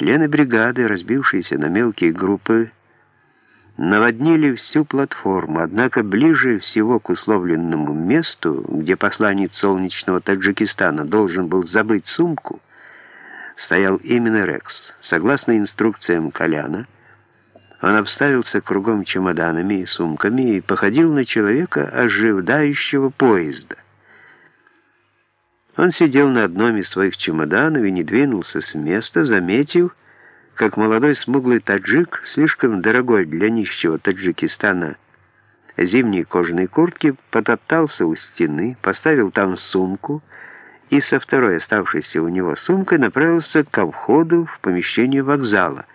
Члены бригады, разбившиеся на мелкие группы, наводнили всю платформу, однако ближе всего к условленному месту, где посланец солнечного Таджикистана должен был забыть сумку, стоял именно Рекс. Согласно инструкциям Коляна, он обставился кругом чемоданами и сумками и походил на человека, ожидающего поезда. Он сидел на одном из своих чемоданов и не двинулся с места, заметив, как молодой смуглый таджик, слишком дорогой для нищего Таджикистана, зимней кожаной куртки, потоптался у стены, поставил там сумку и со второй оставшейся у него сумкой направился ко входу в помещение вокзала.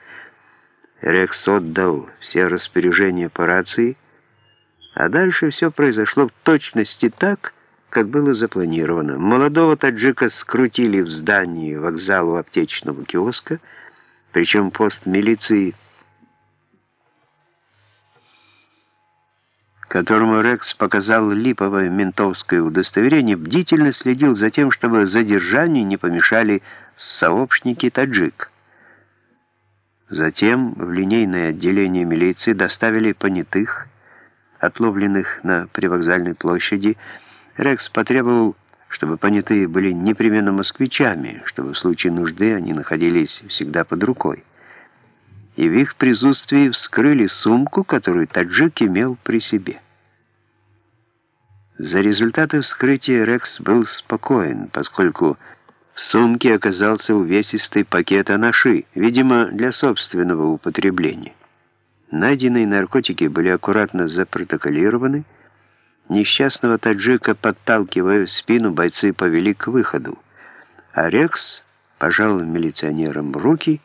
Рекс отдал все распоряжения по рации, а дальше все произошло в точности так, как было запланировано. Молодого таджика скрутили в здании вокзала аптечного киоска, причем пост милиции, которому Рекс показал липовое ментовское удостоверение, бдительно следил за тем, чтобы задержанию не помешали сообщники таджик. Затем в линейное отделение милиции доставили понятых, отловленных на привокзальной площади. Рекс потребовал чтобы понятые были непременно москвичами, чтобы в случае нужды они находились всегда под рукой. И в их присутствии вскрыли сумку, которую таджик имел при себе. За результаты вскрытия Рекс был спокоен, поскольку в сумке оказался увесистый пакет анаши, видимо, для собственного употребления. Найденные наркотики были аккуратно запротоколированы, Несчастного таджика, подталкивая в спину, бойцы повели к выходу. А Рекс пожал милиционерам руки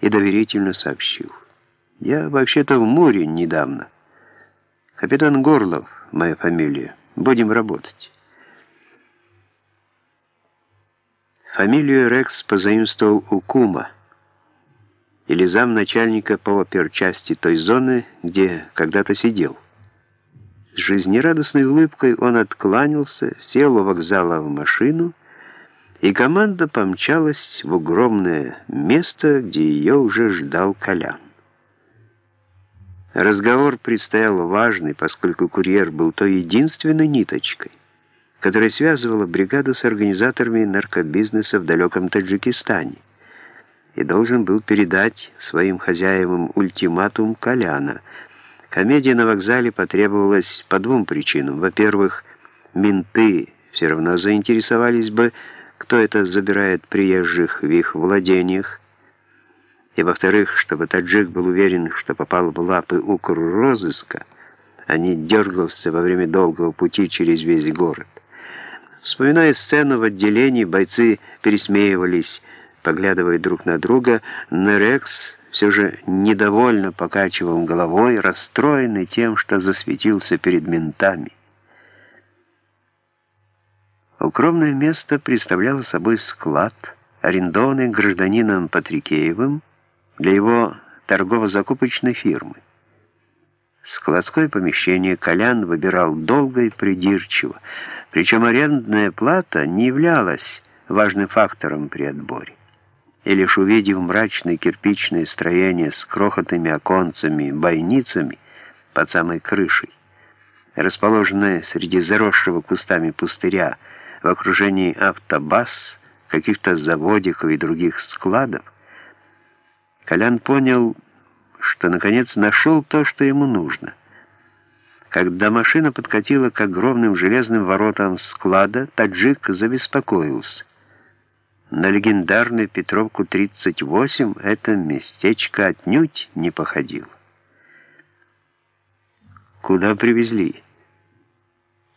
и доверительно сообщил. «Я вообще-то в море недавно. Капитан Горлов, моя фамилия. Будем работать». Фамилию Рекс позаимствовал у Кума, или замначальника по оперчасти той зоны, где когда-то сидел. С жизнерадостной улыбкой он откланялся, сел у вокзала в машину, и команда помчалась в огромное место, где ее уже ждал Колян. Разговор предстоял важный, поскольку курьер был той единственной ниточкой, которая связывала бригаду с организаторами наркобизнеса в далеком Таджикистане и должен был передать своим хозяевам ультиматум Коляна – Комедия на вокзале потребовалась по двум причинам. Во-первых, менты все равно заинтересовались бы, кто это забирает приезжих в их владениях. И во-вторых, чтобы таджик был уверен, что попал в лапы укррозыска, а не дергался во время долгого пути через весь город. Вспоминая сцену в отделении, бойцы пересмеивались, поглядывая друг на друга, на Рекс все же недовольно покачивал головой, расстроенный тем, что засветился перед ментами. Укромное место представляло собой склад, арендованный гражданином Патрикеевым для его торгово-закупочной фирмы. Складское помещение Колян выбирал долго и придирчиво, причем арендная плата не являлась важным фактором при отборе и лишь увидев мрачное кирпичное строение с крохотными оконцами бойницами под самой крышей, расположенное среди заросшего кустами пустыря в окружении автобаз, каких-то заводиков и других складов, Колян понял, что наконец нашел то, что ему нужно. Когда машина подкатила к огромным железным воротам склада, таджик забеспокоился. На легендарную Петровку-38 это местечко отнюдь не походило. «Куда привезли?»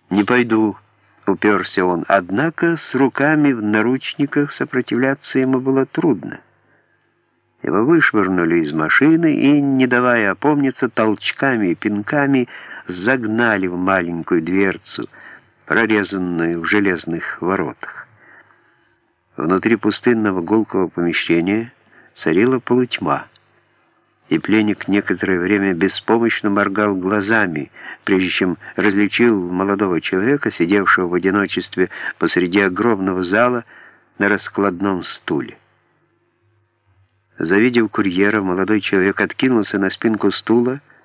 «Не пойду», — уперся он. Однако с руками в наручниках сопротивляться ему было трудно. Его вышвырнули из машины и, не давая опомниться, толчками и пинками загнали в маленькую дверцу, прорезанную в железных воротах. Внутри пустынного гулкого помещения царила полутьма, и пленник некоторое время беспомощно моргал глазами, прежде чем различил молодого человека, сидевшего в одиночестве посреди огромного зала на раскладном стуле. Завидев курьера, молодой человек откинулся на спинку стула